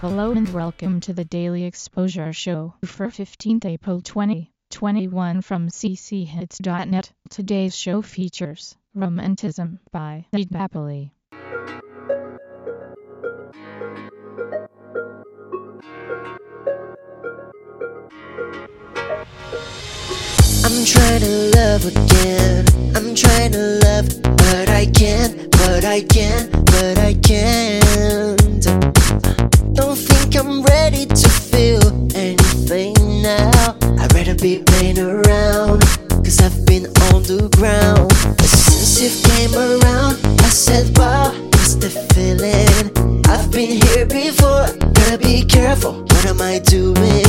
Hello and welcome to the Daily Exposure Show for 15th April 2021 from cchits.net. Today's show features Romanticism by Ed Napoli. I'm trying to love again. Feeling? I've been here before, gotta be careful. What am I doing?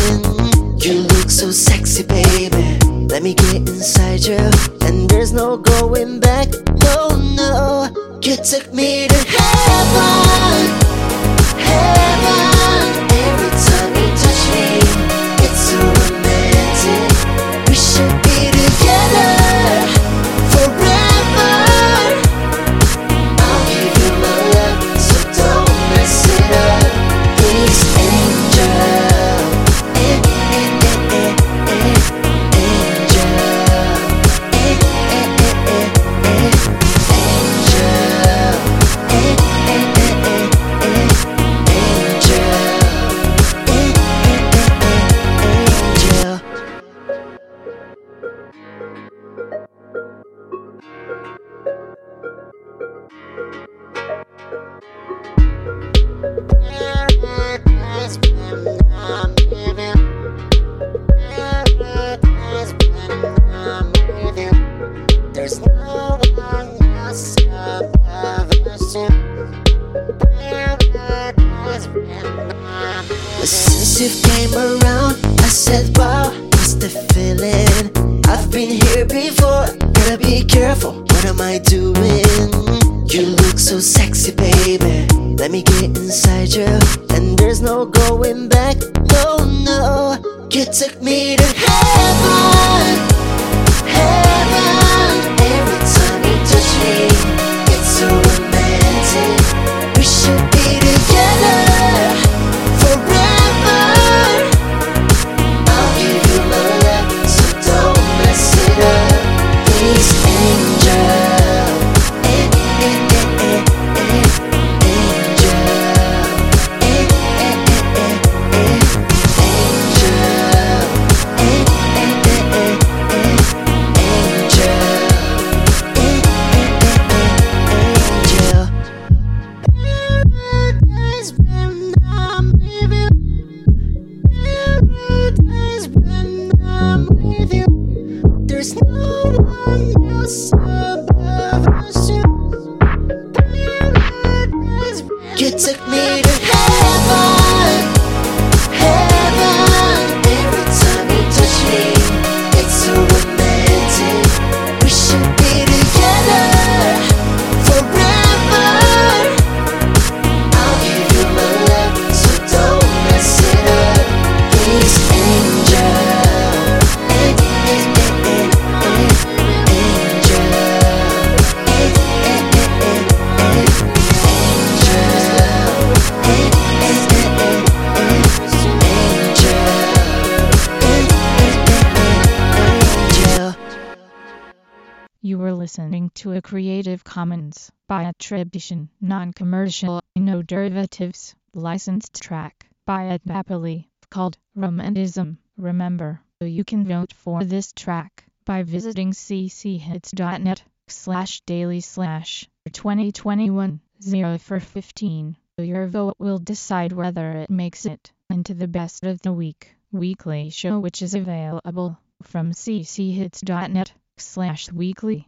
You look so sexy, baby. Let me get inside you, and there's no going back. No, no, you took me to heaven, There's no one else since you came around, I said, wow, what's the feeling? I've been here before, gotta be careful. What am I doing? So sexy, baby. Let me get inside you, and there's no going back. No, no, you took me to heaven, no one Listening to a Creative Commons by attribution, non-commercial, no derivatives, licensed track by Ed Napoli called Romanticism. Remember, you can vote for this track by visiting cchits.net slash daily slash 2021 0 for 15. Your vote will decide whether it makes it into the best of the week weekly show which is available from cchits.net slash weekly.